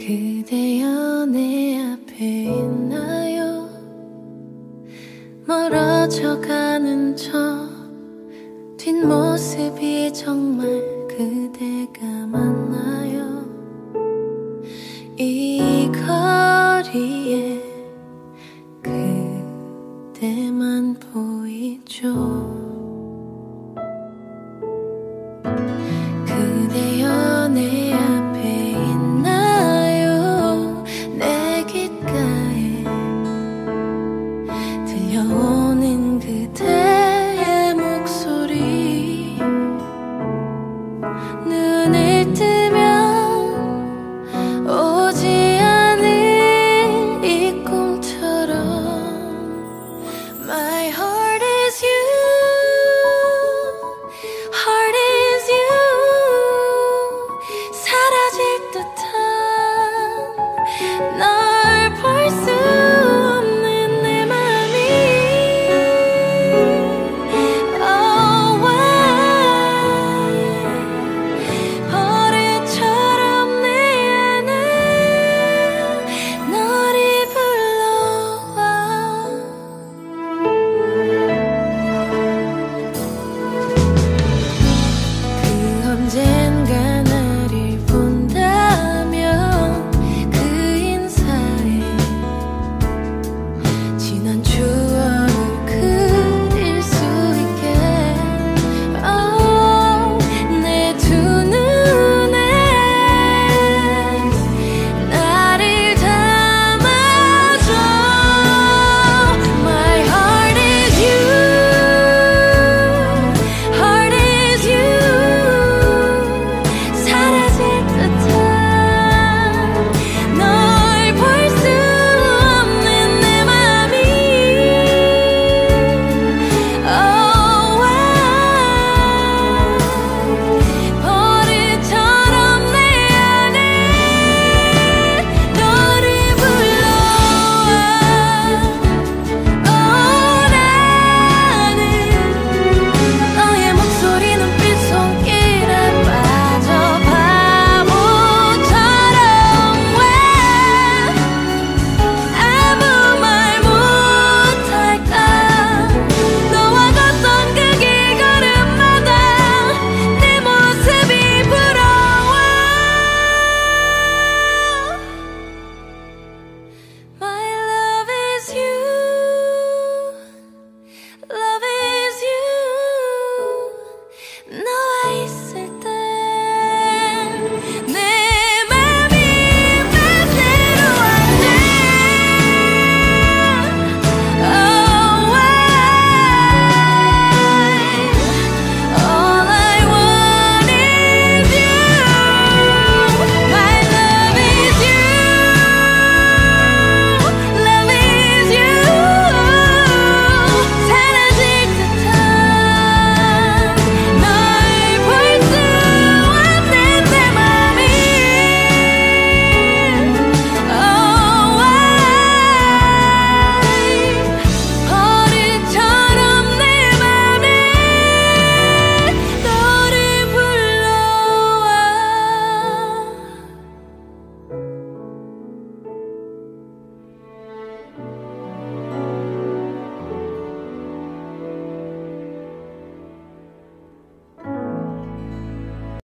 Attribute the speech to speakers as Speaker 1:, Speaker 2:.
Speaker 1: 그대여 내 앞에 있나요? 멀어져 가는 저 뒷모습이 정말 그대가 맞나요? 이 거리에